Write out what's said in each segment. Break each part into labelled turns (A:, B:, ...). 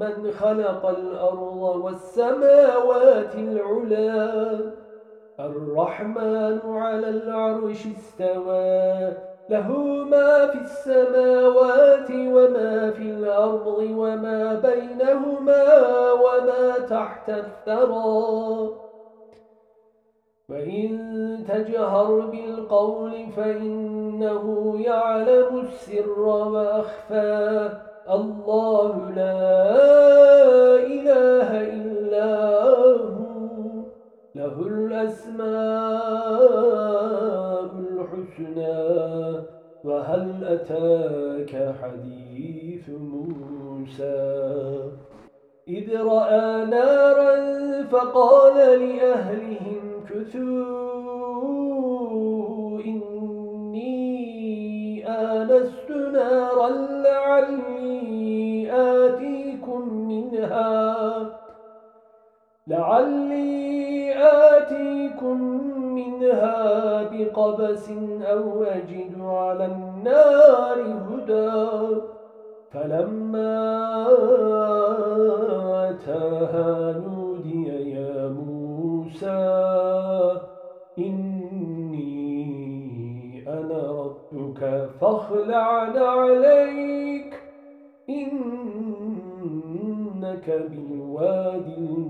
A: ممن خلق الأرض والسماوات العلا الرحمن على العرش استوى له ما في السماوات وما في الأرض وما بينهما وما تحت الثرى. وإن تجهر بالقول فإنه يعلم السر وأخفى. الله لا إله إلا هو. له الأسماء الحسنى وهل أتاك حديث موسى؟ إذ رأى نارا فقال لأهلهم كثوا لعلي آتيكم منها بقبس أو أجد على النار هدى. فلما أتاها نودي يا موسى إني أنا ربك فاخلع عليك إنك بالوادي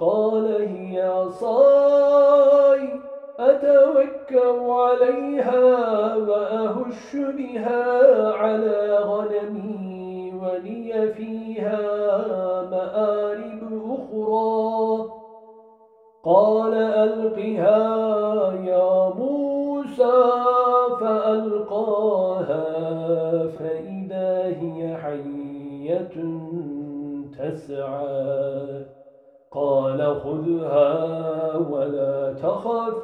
A: قال هي عصاي أتوكر عليها وأهش بها على غنمي ولي فيها مآرب أخرى. قال ألقها يا موسى فألقاها فإذا هي حية تسعى. قال خذها ولا تخف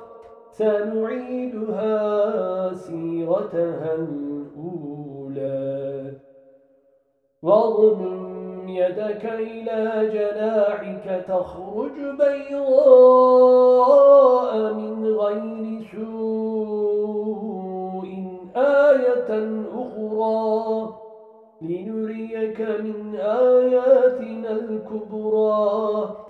A: سنعيدها سيرتها الأولى. واضم يدك إلى جناحك تخرج بيضاء من غير سوء آية أخرى. لنريك من آياتنا الكبرى.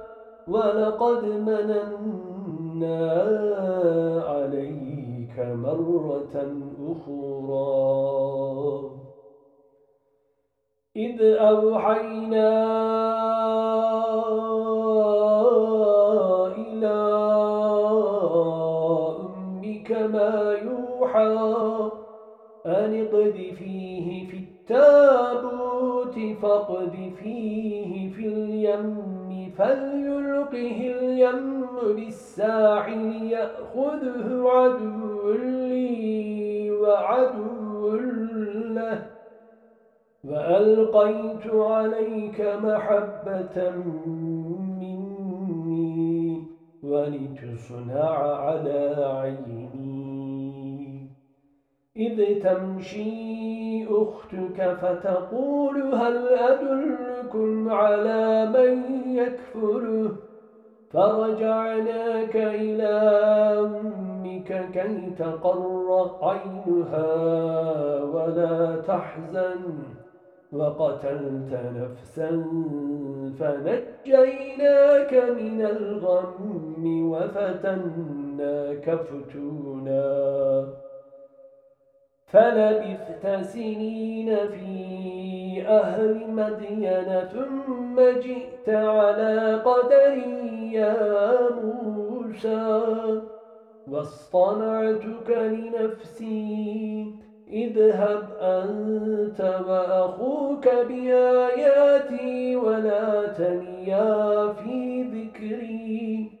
A: ولقد مننا عليك مرة أخرى. إذ أوحينا إلى أمك ما يوحى أن اقذفيه في التابوت فاقذفيه في اليم. فليلقه اليم بالساحل يأخذه عدو لي وعدو له. وألقيت عليك محبة مني ولتصنع على عيني إذ تمشي أختك فتقول هل أدلكم على من يكفره فرجعناك إلى أمك كي تقر عينها ولا تحزن. وقتلت نفسا فنجيناك من الغم وفتناك فتونا. فلبثت سنين في أهل مدين ثم جئت على قدر يا موسى واصطنعتك لنفسي. اذهب أنت وأخوك بآياتي ولا تنيا في ذكري.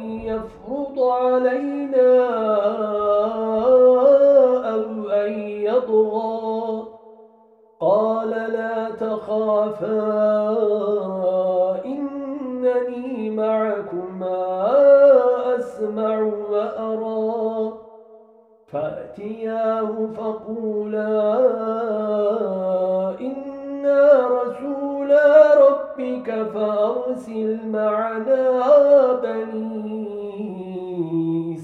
A: يفرض علينا أو أن يطغى. قال لا تخافا إنني معكما أسمع وأرى. فأتياه فقولا إنا رسولا ربك فأرسل معنا بني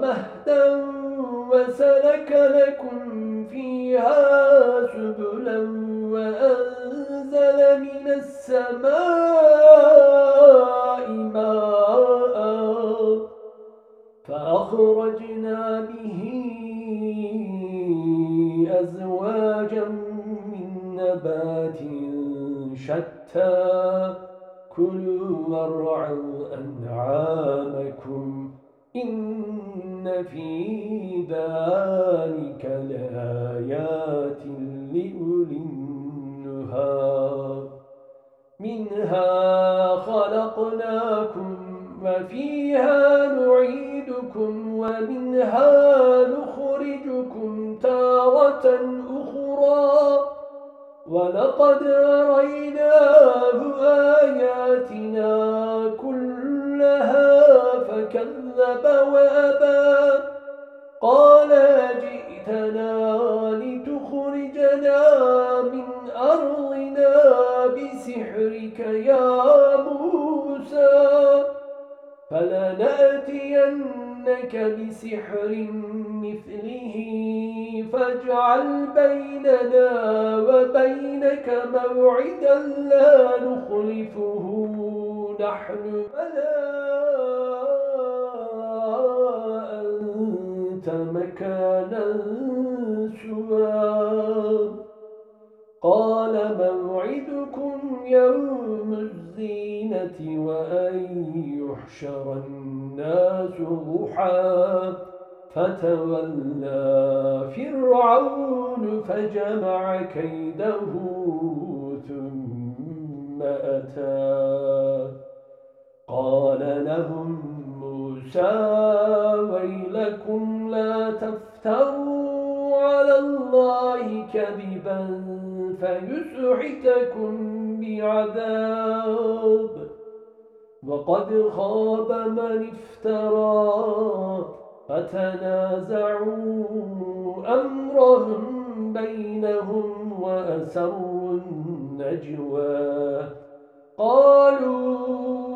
A: مهدا وسلك لكم فيها سبلا وأنزل من السماء ماء فأخرجنا به أزواجا من نبات شتى كلوا وارعوا أنعامكم إن في ذلك لآيات لأولي النهى منها خلقناكم وفيها نعيدكم ومنها نخرجكم تارة أخرى. ولقد أريناه آياتنا كلها فكذب وتاب وأبى. قال جئتنا لتخرجنا من أرضنا بسحرك يا موسى. فلنأتينك بسحر مثله فاجعل بيننا وبينك موعدا لا نخلفه نحن. فلا مكانا سوى قال موعدكم يوم الزينة وأن يحشر الناس ضحى. فتولى فرعون فجمع كيده ثم أتى. قال لهم موسى ويلكم لا تفتروا على الله كذبا فيسحتكم بعذاب. وقد خاب من افترى فتنازعوا أمرهم بينهم وأسروا النجوى. قالوا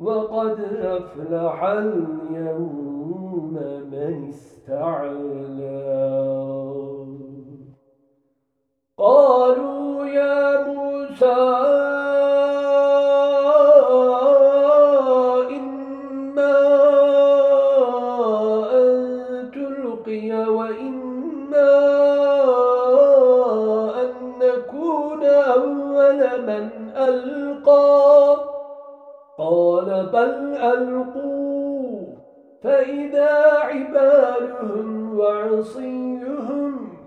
A: وقد أفلح اليوم من استعلى. قالوا يا موسى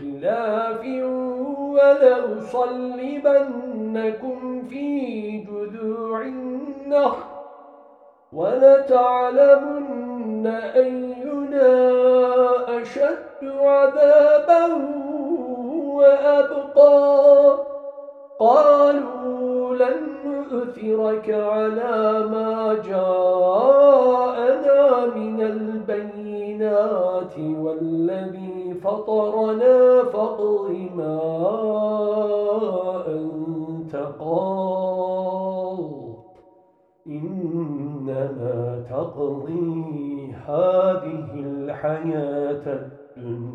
A: خلاف ولأصلبنكم في جذوع النخل ولتعلمن أينا أشد عذابا وأبقى. قالوا لن نؤثرك على ما جاءنا من البينات والذي فطرنا فاقض ما أنت قاض. إنما تقضي هذه الحياة الدنيا.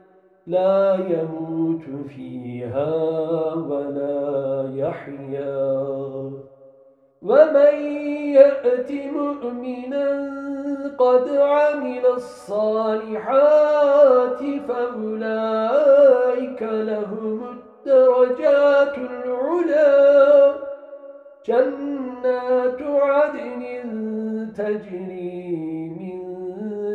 A: لا يموت فيها ولا يحيا. ومن يأت مؤمنا قد عمل الصالحات فأولئك لهم الدرجات العلا. جنات عدن تجري من